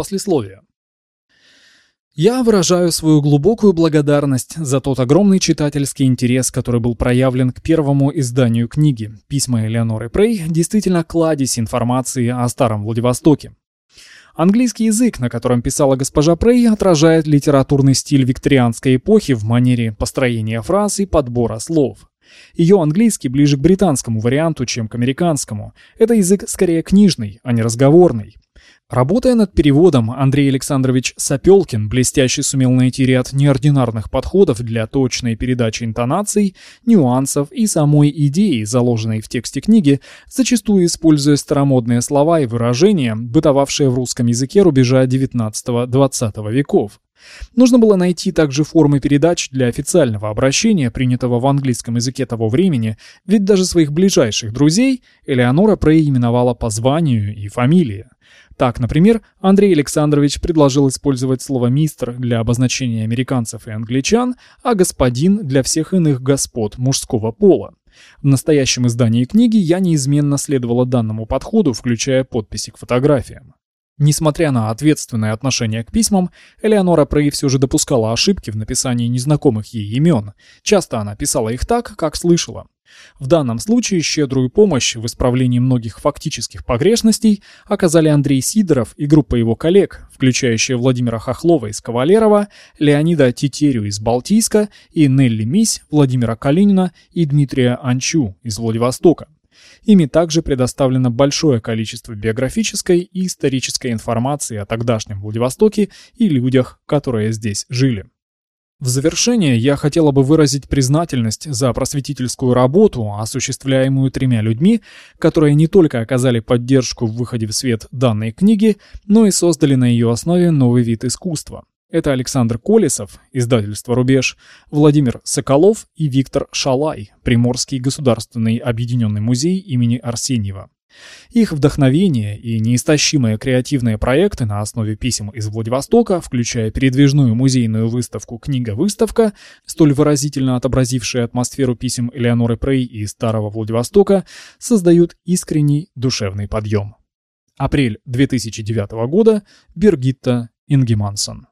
Послесловие. Я выражаю свою глубокую благодарность за тот огромный читательский интерес, который был проявлен к первому изданию книги. Письма Элеоноры Прей действительно кладезь информации о Старом Владивостоке. Английский язык, на котором писала госпожа Прей, отражает литературный стиль викторианской эпохи в манере построения фраз и подбора слов. Ее английский ближе к британскому варианту, чем к американскому. Это язык скорее книжный, а не разговорный. Работая над переводом, Андрей Александрович Сапелкин блестяще сумел найти ряд неординарных подходов для точной передачи интонаций, нюансов и самой идеи, заложенной в тексте книги, зачастую используя старомодные слова и выражения, бытовавшие в русском языке рубежа XIX-XX веков. Нужно было найти также формы передач для официального обращения, принятого в английском языке того времени, ведь даже своих ближайших друзей Элеонора преименовала по званию и фамилии. Так, например, Андрей Александрович предложил использовать слово «мистер» для обозначения американцев и англичан, а «господин» для всех иных господ мужского пола. В настоящем издании книги я неизменно следовала данному подходу, включая подписи к фотографиям. Несмотря на ответственное отношение к письмам, Элеонора Прей все же допускала ошибки в написании незнакомых ей имен. Часто она писала их так, как слышала. В данном случае щедрую помощь в исправлении многих фактических погрешностей оказали Андрей Сидоров и группа его коллег, включающая Владимира Хохлова из Кавалерова, Леонида Тетерю из Балтийска и Нелли Мись, Владимира Калинина и Дмитрия Анчу из Владивостока. Ими также предоставлено большое количество биографической и исторической информации о тогдашнем Владивостоке и людях, которые здесь жили. В завершение я хотела бы выразить признательность за просветительскую работу, осуществляемую тремя людьми, которые не только оказали поддержку в выходе в свет данной книги, но и создали на ее основе новый вид искусства. Это Александр Колесов, издательство «Рубеж», Владимир Соколов и Виктор Шалай, Приморский государственный объединенный музей имени Арсеньева. Их вдохновение и неистощимые креативные проекты на основе писем из Владивостока, включая передвижную музейную выставку «Книга-выставка», столь выразительно отобразившие атмосферу писем Элеоноры Прей и Старого Владивостока, создают искренний душевный подъем. Апрель 2009 года. Бергитта Ингемансон